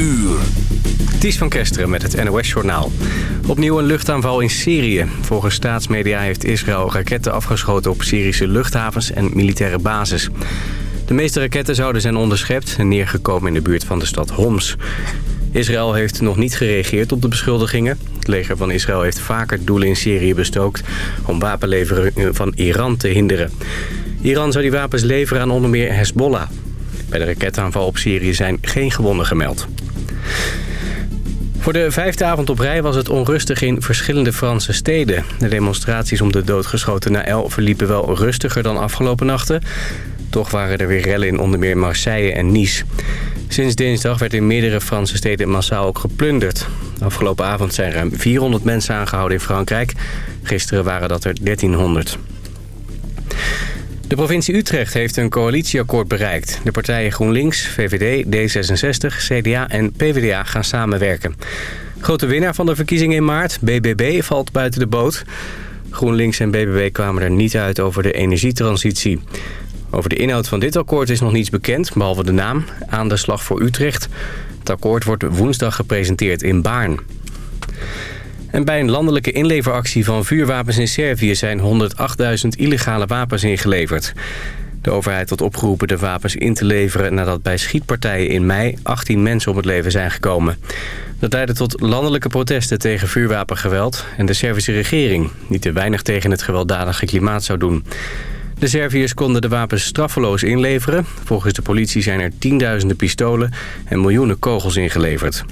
uur. Ties van Kesteren met het NOS-journaal. Opnieuw een luchtaanval in Syrië. Volgens staatsmedia heeft Israël raketten afgeschoten op Syrische luchthavens en militaire bases. De meeste raketten zouden zijn onderschept en neergekomen in de buurt van de stad Homs. Israël heeft nog niet gereageerd op de beschuldigingen. Het leger van Israël heeft vaker doelen in Syrië bestookt... om wapenleveringen van Iran te hinderen. Iran zou die wapens leveren aan onder meer Hezbollah. Bij de raketaanval op Syrië zijn geen gewonden gemeld. Voor de vijfde avond op rij was het onrustig in verschillende Franse steden. De demonstraties om de doodgeschoten Naël verliepen wel rustiger dan afgelopen nachten. Toch waren er weer rellen in onder meer Marseille en Nice. Sinds dinsdag werd in meerdere Franse steden massaal ook geplunderd. Afgelopen avond zijn ruim 400 mensen aangehouden in Frankrijk. Gisteren waren dat er 1300. De provincie Utrecht heeft een coalitieakkoord bereikt. De partijen GroenLinks, VVD, D66, CDA en PvdA gaan samenwerken. Grote winnaar van de verkiezingen in maart, BBB, valt buiten de boot. GroenLinks en BBB kwamen er niet uit over de energietransitie. Over de inhoud van dit akkoord is nog niets bekend, behalve de naam. Aan de slag voor Utrecht. Het akkoord wordt woensdag gepresenteerd in Baarn. En bij een landelijke inleveractie van vuurwapens in Servië... zijn 108.000 illegale wapens ingeleverd. De overheid had opgeroepen de wapens in te leveren... nadat bij schietpartijen in mei 18 mensen om het leven zijn gekomen. Dat leidde tot landelijke protesten tegen vuurwapengeweld... en de Servische regering, die te weinig tegen het gewelddadige klimaat zou doen. De Serviërs konden de wapens straffeloos inleveren. Volgens de politie zijn er tienduizenden pistolen en miljoenen kogels ingeleverd.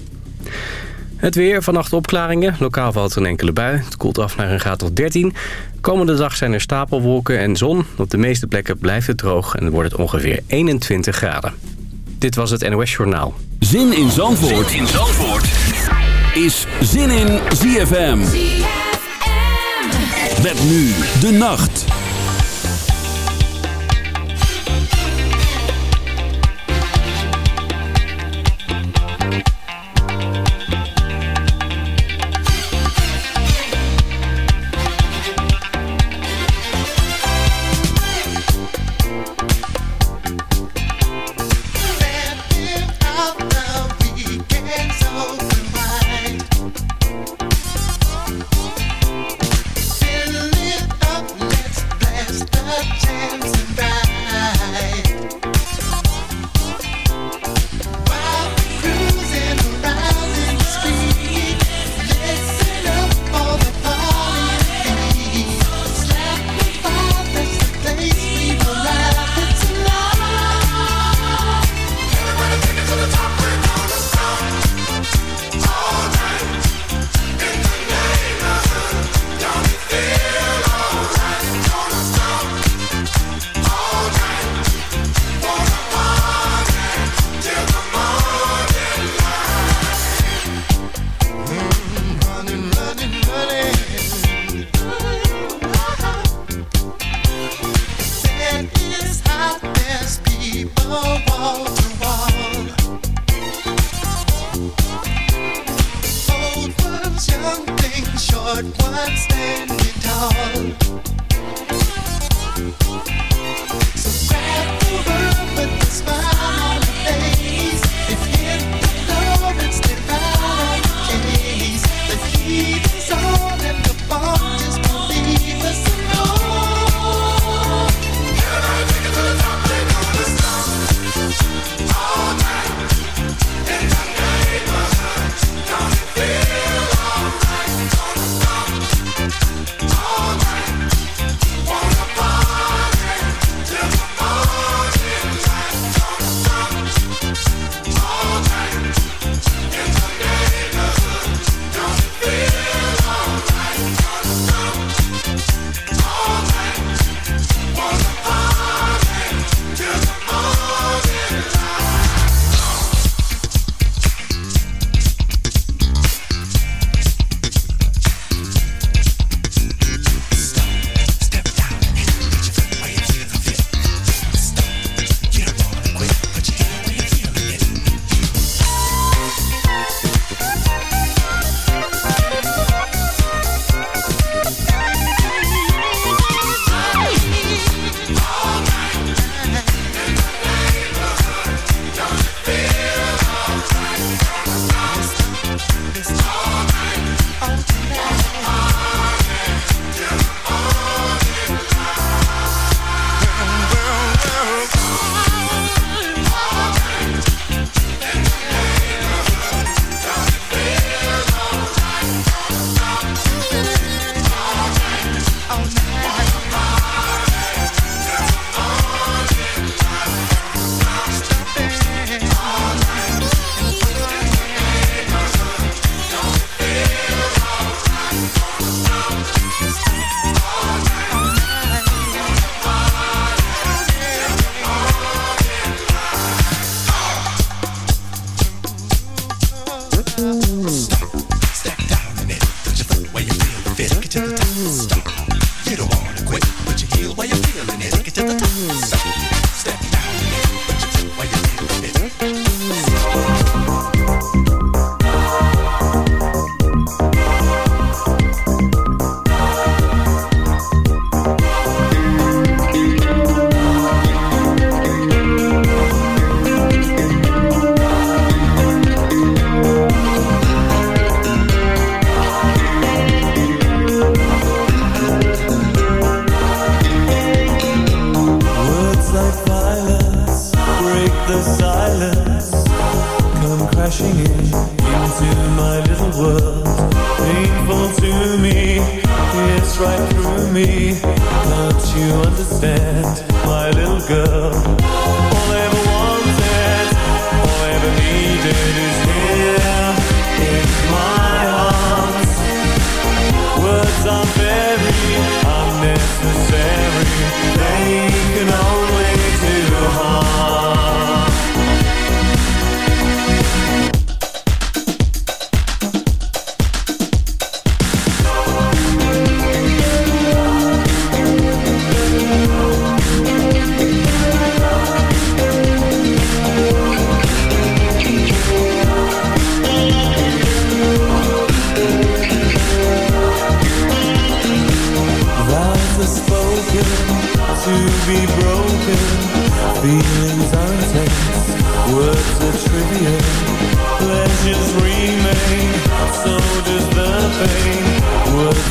Het weer, vannacht opklaringen. Lokaal valt er een enkele bui. Het koelt af naar een graad tot 13. Komende dag zijn er stapelwolken en zon. Op de meeste plekken blijft het droog en wordt het ongeveer 21 graden. Dit was het NOS Journaal. Zin in Zandvoort, zin in Zandvoort. is Zin in ZFM. ZFM. Met nu de nacht.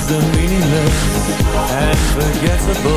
the meaningless and forgettable.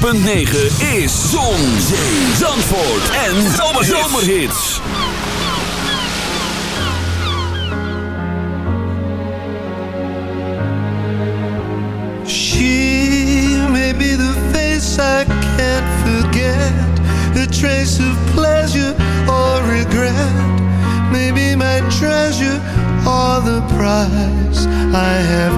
106.9 is Zon, Zee, Zandvoort en Zomerhits. She may be the face I can't forget, a trace of pleasure or regret, maybe my treasure or the price I have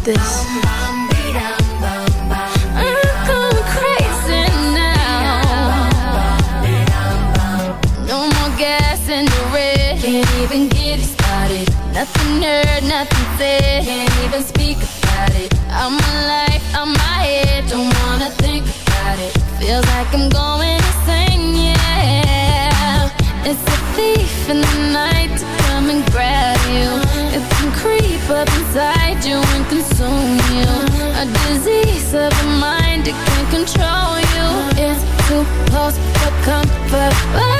about this. Nothing heard, nothing said, can't even speak about it. I'm alive, I'm my head, don't wanna think about it. Feels like I'm going insane, yeah. It's a thief in the night to come and grab you. It can creep up inside. of your mind, it can control you. It's too close for comfort.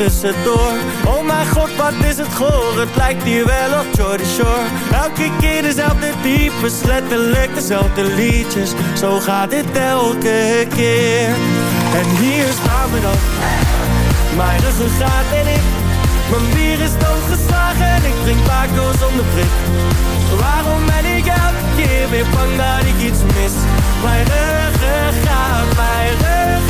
Tussendoor. Oh mijn god, wat is het goor? Het lijkt hier wel op Jordy Shore. Elke keer dezelfde types Letterlijk dezelfde liedjes. Zo gaat dit elke keer. En hier staan we dan. Mijn ruggengraat en ik. Mijn bier is doodgeslagen En ik drink Paco zonder prik. Waarom ben ik elke keer weer bang dat ik iets mis? Mijn ruggengraat, mijn ruggengraat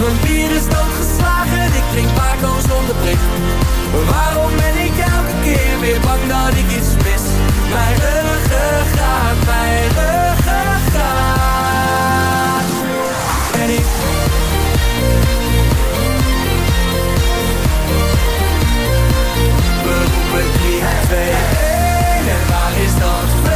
mijn bier is doodgeslagen, ik drink Paco zonder bricht. Waarom ben ik elke keer weer bang dat ik iets mis? Mijn ruggengraat, mijn ruggengraat En ik... We roepen 3 en 2 en 1 En waar is dat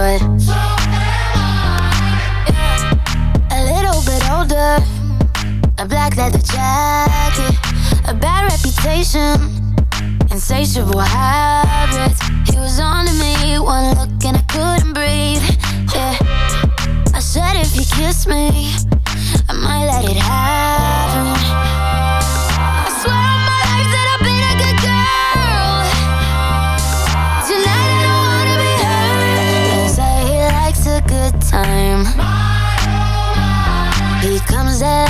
but so yeah. a little bit older, a black leather jacket, a bad reputation, insatiable habits. He was on to me, one look and I couldn't breathe. Yeah, I said if you kiss me, I might let it happen. that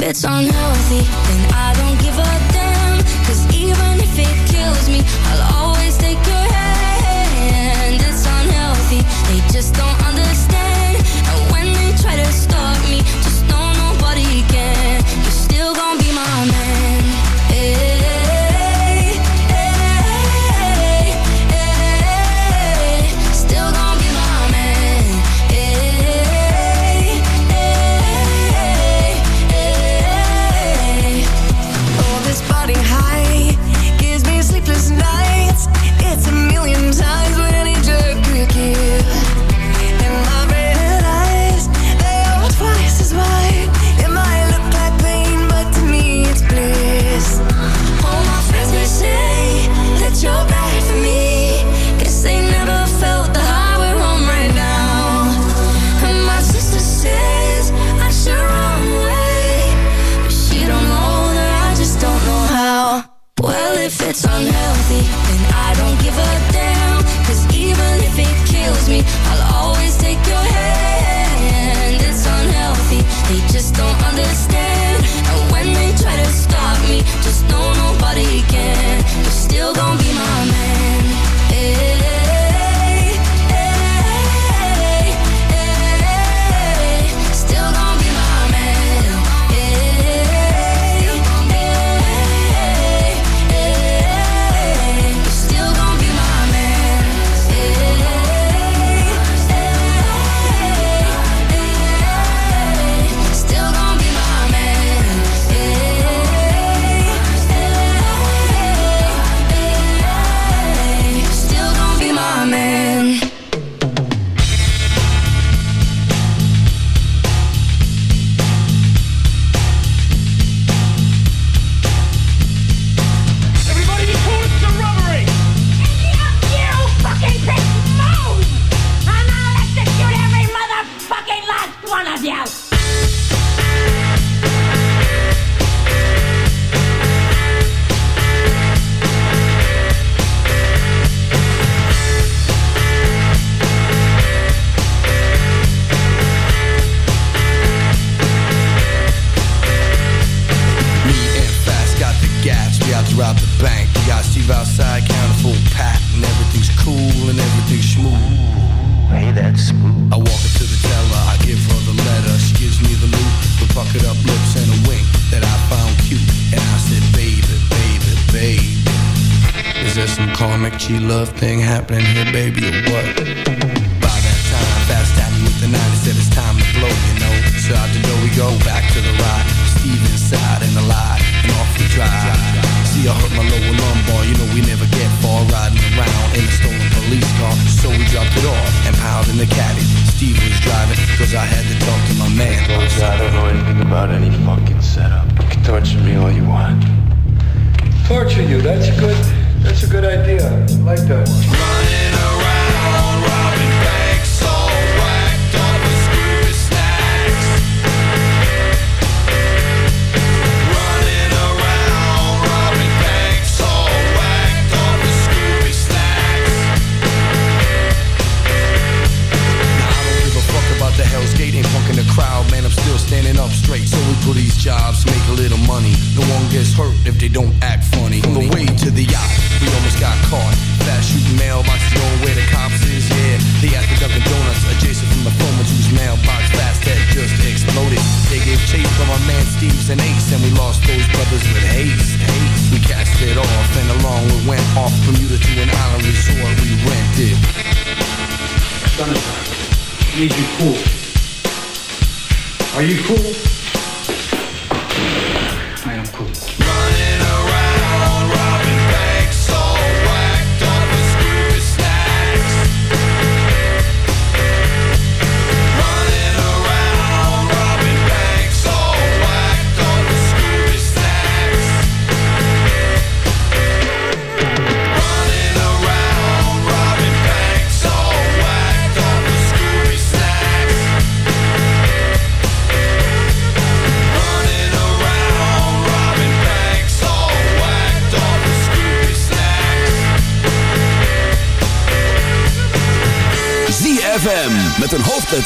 it's unhealthy.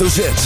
hoofdletter it?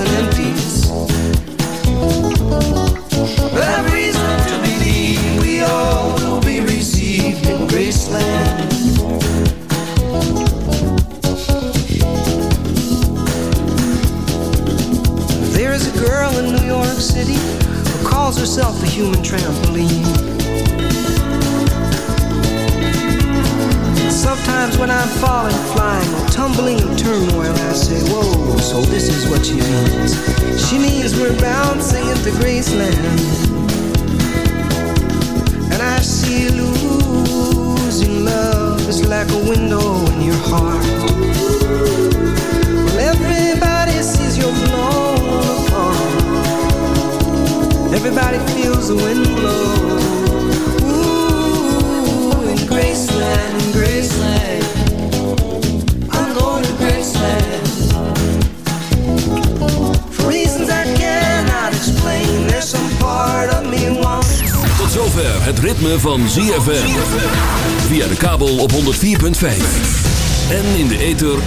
en el